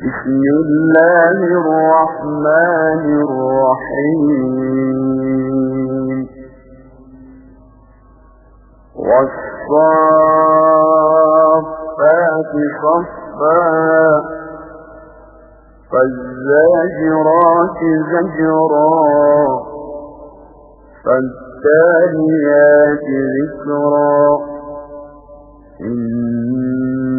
بسم الله الرحمن الرحيم. والصافات صفا فالزاجرات زجرا فالتاليات ذكرا.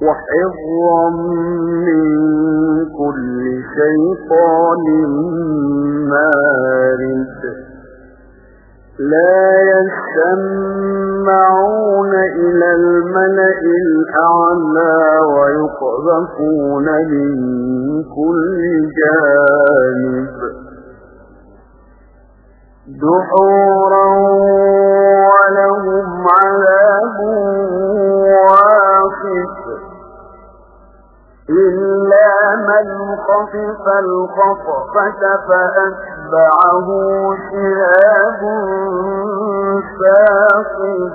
وحفظا من كل شيطان مارد. لا يسمعون إلى الملأ الأعلى ويقذفون من كل جانب. دحورا ولهم عذاب واقف. إلا من خفف الخطفة فأتبعه شهاب ساقف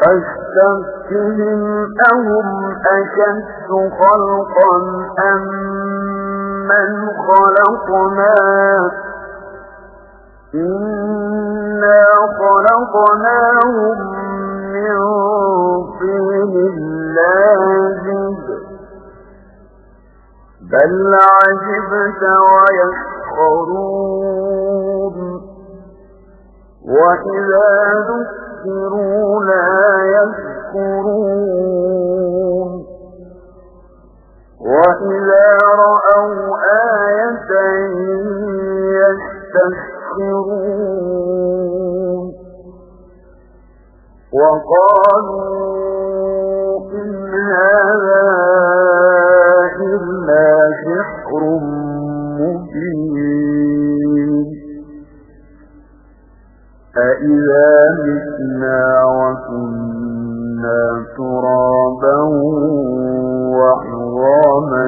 فاستفتهم أهم أشد خلقا أم من خلقنا؟ إنا خلقناهم من طين لازب بل عجبت ويسخرون وإذا ذكروا لا يذكرون. وإذا رأوا آية يستسخرون وقالوا هذا إلا سحر مبين. أإذا متنا وكنا ترابا وعظاما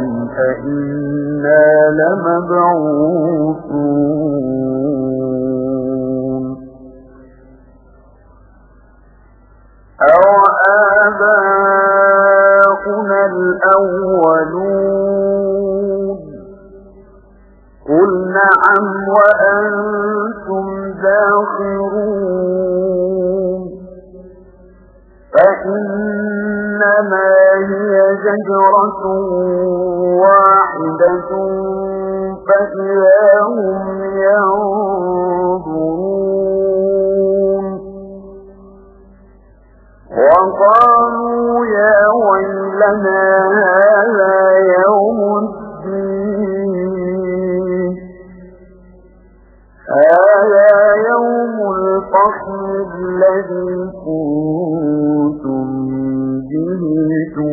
أئنا لمبعوثون.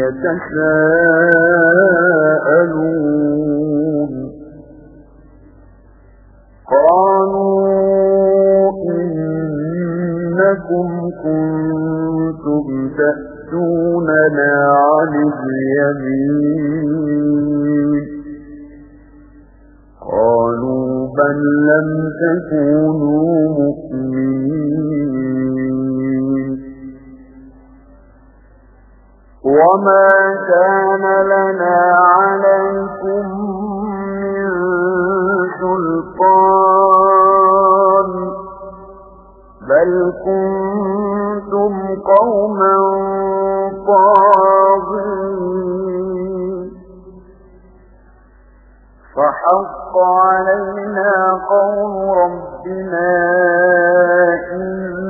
يتساءلون. قالوا إنكم كنتم تأتوننا عن اليمين. قالوا بل لم تكونوا مؤمنين. وما كان لنا عليكم من سلطان بل كنتم قوما طاغين فحق علينا قول ربنا إنا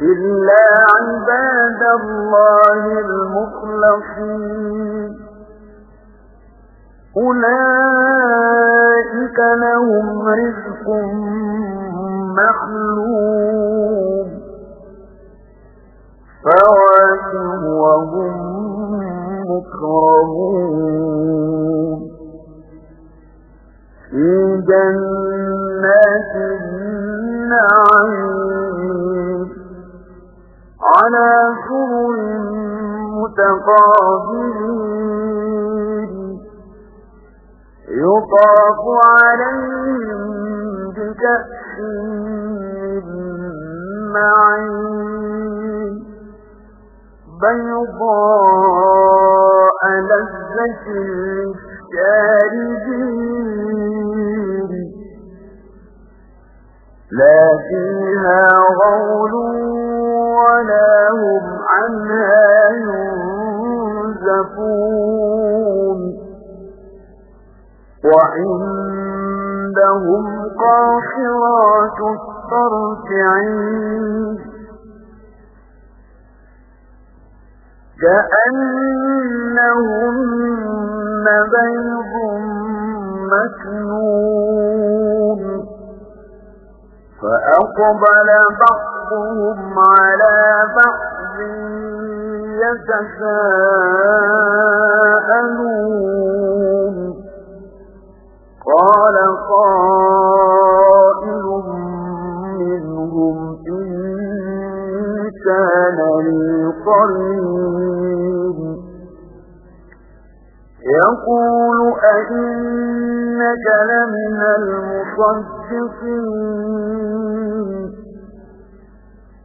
إلا عباد الله المخلصين أولئك لهم رزق محلوم فواكه وهم مكرمون في جنات النعيم على سرر متقابلين يطاف عليهم بكأس من معين بيضاء لذة للشاربين لا فيها غول ولا هم عنها ينزفون وعندهم قاصرات الطرف عين كأنهن بيض مكنون فأقبل بعضهم على بعض يتساءلون قال قائل منهم إن كان لي يقول أئنك لمن المصدقين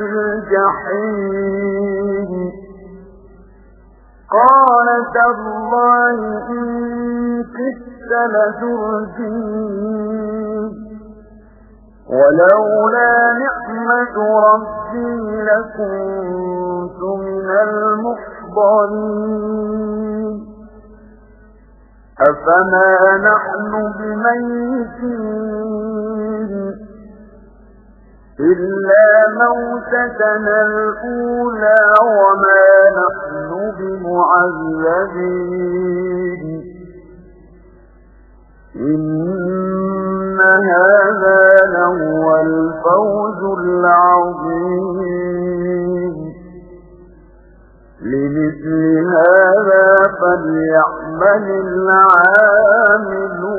الجحيم. قال تالله إن كدت لتردين ولولا نعمة ربي لكنت من المحضرين. أفما نحن بميتين؟ إلا موتتنا الأولى وما نحن بمعذبين إن هذا لهو الفوز العظيم لمثل هذا فليعمل العاملون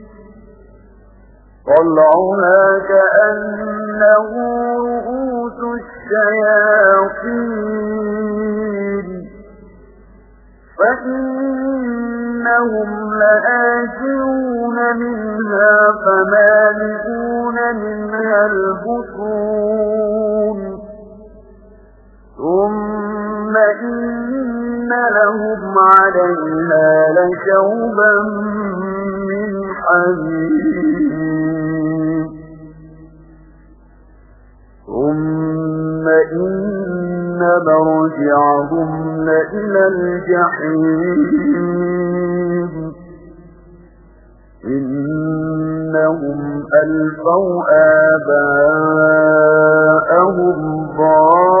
طلعها كأنه رؤوس الشياطين فإنهم لآجرون منها فمالئون منها البطون ثم إن لهم عليها لشوبا من حميم ثم إن مرجعهم لإلى الجحيم. إنهم ألفوا آباءهم ضالين.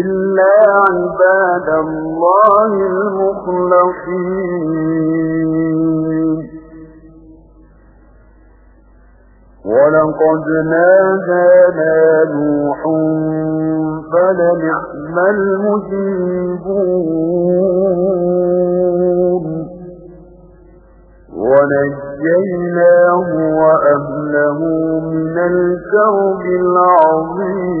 إلا عباد الله المخلصين ولقد نادانا نوح فلنعم المجيبون ونجيناه وأهله من الكرب العظيم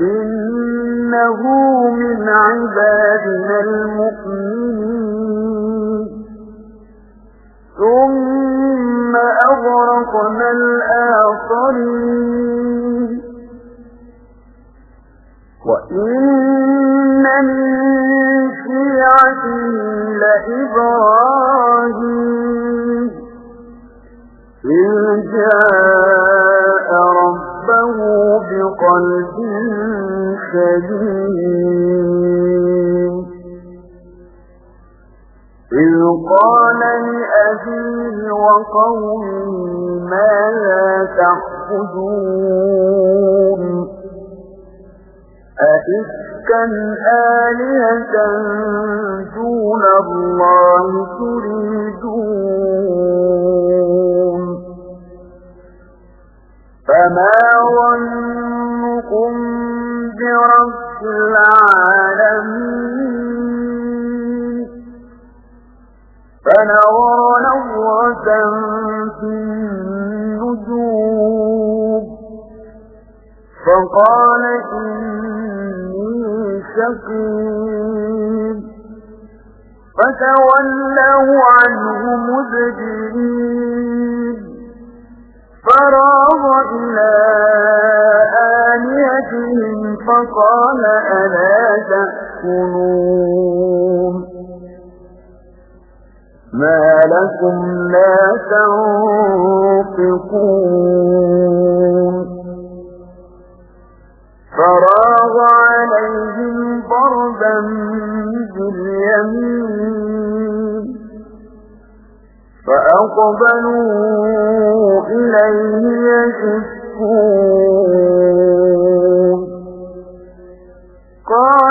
إنه من عبادنا المؤمنين. ثم أغرقنا الآخرين. فنظر نظرة في النجوم. فقال إني سقيم فتولوا عنه مزجرين فراغ إلى آلهتهم فقال ألا تأكلون. ما لكم لا تنفقون فراغ عليهم ضربا باليمين فأقبلوا إليه يشفون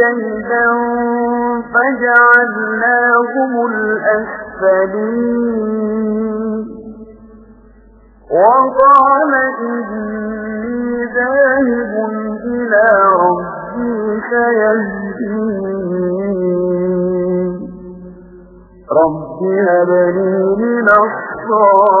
كيدا فجعلناهم الأسفلين. وقال إني ذاهب إلى ربي سيهدين رب هب لي من الصالحين.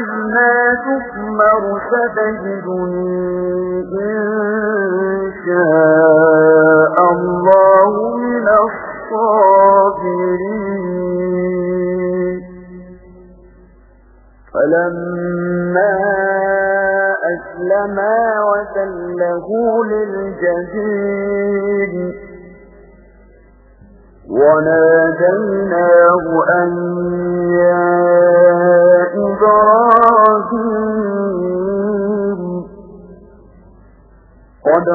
ما تؤمر ستجدني إن شاء الله من الصابرين فلما أسلما وسله للجهيد وناديناه أن يا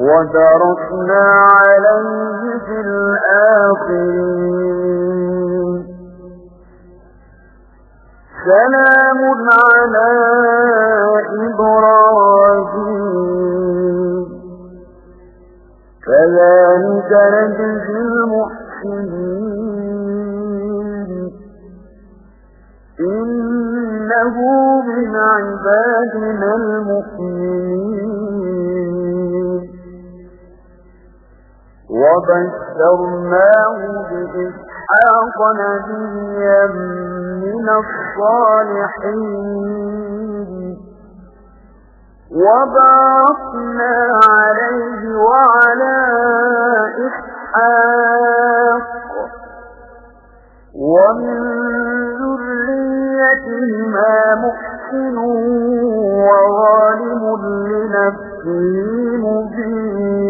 وتركنا عليه في الآخرين. سلام على إبراهيم. كذلك نجزي المحسنين. إنه من عبادنا المؤمنين. وبشرناه بإسحاق نبيا من الصالحين. وباركنا عليه وعلى إسحاق ومن ذريتهما محسن وظالم لنفسه مبين.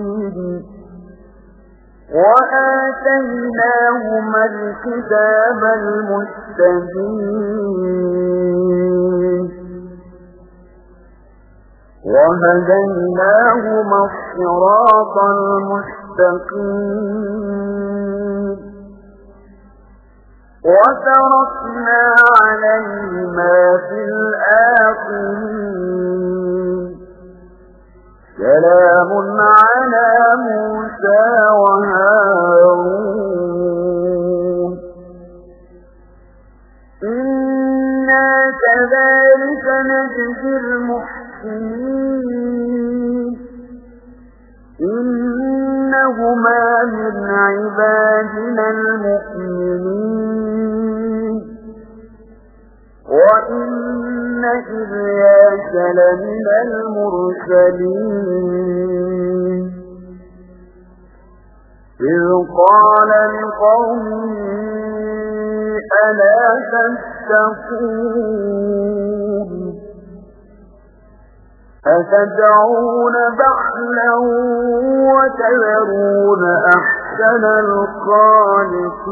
وآتيناهما الكتاب المستبين. وهديناهما الصراط المستقيم. وتركنا عليهما في الآخرين. سلام على موسى وهارون. إنا كذلك نجزي المحسنين. إنهما من عبادنا المؤمنين. وإن إلياس لمن المرسلين إذ قال لقومه ألا تستقون أتدعون بحلا وتذرون أحسن الخالقين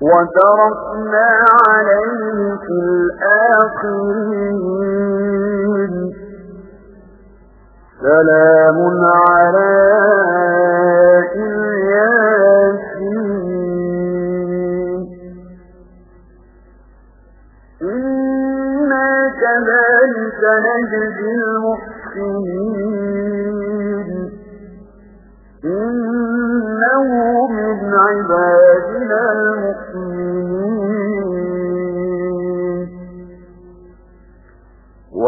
وتركنا عليه في الآخرين سلام على الياسين إنا كذلك نجزي المحسنين إنه من عبادنا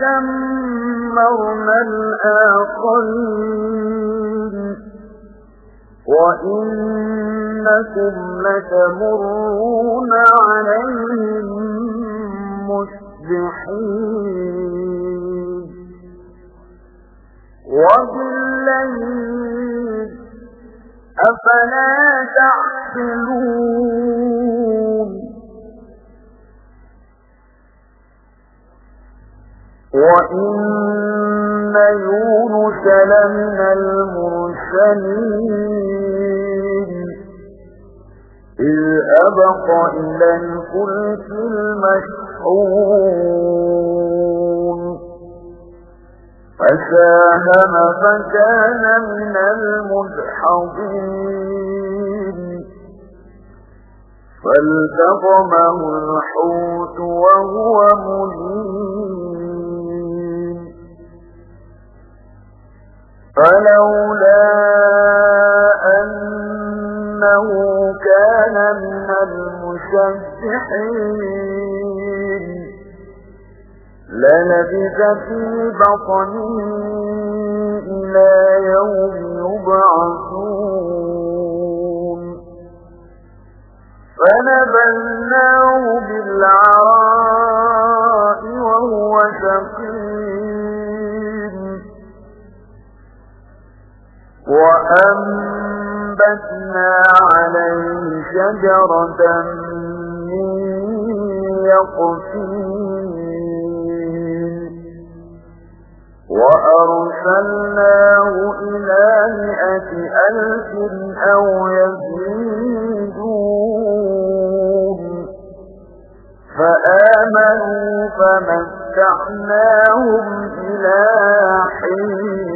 دمرنا الآخرين. وإنكم لتمرون عليهم مصبحين. وبالليل أفلا تعقلون. وإن يونس لمن المرسلين إذ أبق إلى الفلك المشحون فساهم فكان من المدحضين فالتقمه الحوت وهو مليم فلولا أنه كان من المسبحين لنبذ في بطنه إلى يوم يبعثون. فنبلناه بالعراء وهو سقيم وأنبتنا عليه شجرة من يقفين وأرسلناه إلى مئة ألف أو يزيدون فآمنوا فمتعناهم إلى حين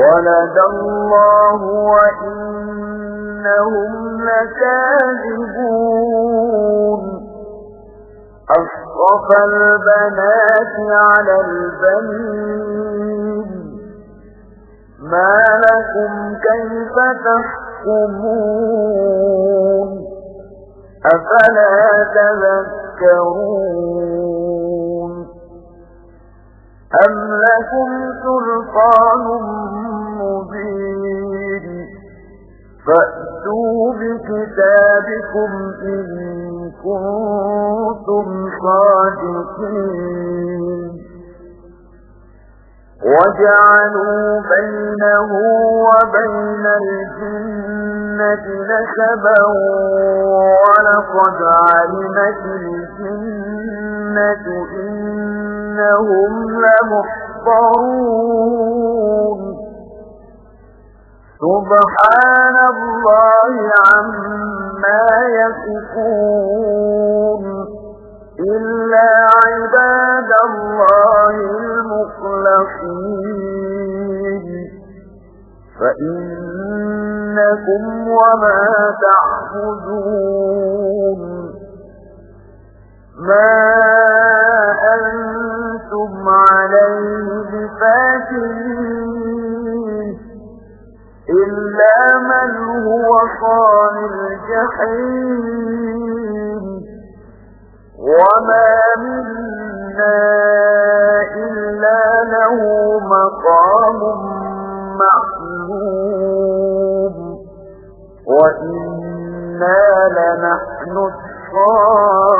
ولد الله وإنهم لكاذبون. أصطفى البنات على البنين. ما لكم كيف تحكمون؟ أفلا تذكرون؟ أم لكم سلطان مبين فأتوا بكتابكم إن كنتم صادقين وجعلوا بينه وبين الجنة نسبا ولقد علمت الجنة إنهم لمحضرون. سبحان الله عما يصفون. إلا عباد الله المخلصين. فإنكم وما تعبدون. ما أنتم عليه بفاتنين إلا من هو صال الجحيم وما منا إلا له مقام معلوم وإنا لنحن الصافون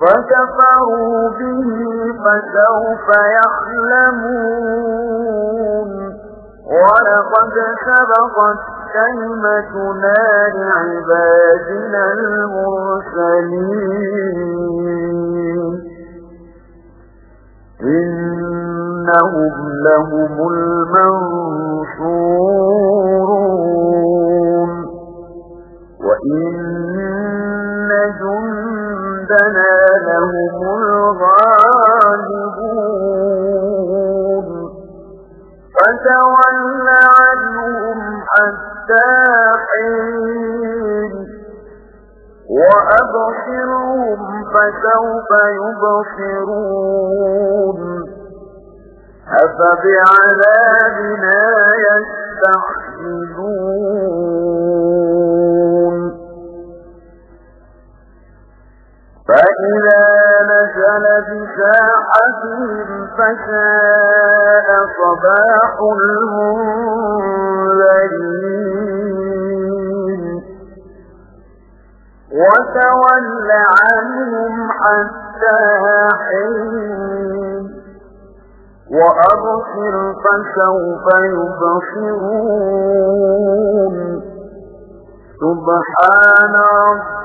فكفروا به فسوف يعلمون. ولقد سبقت كلمتنا لعبادنا المرسلين. إنهم لهم المنصورون. وإن جندنا لهم الغالبون فتول عنهم حتى حين وأبصرهم فسوف يبصرون أفبعذابنا يستحسنون بساحتهم فساء صباح المنذرين. وتول عنهم حتى حين وأبصر فسوف يبصرون. سبحان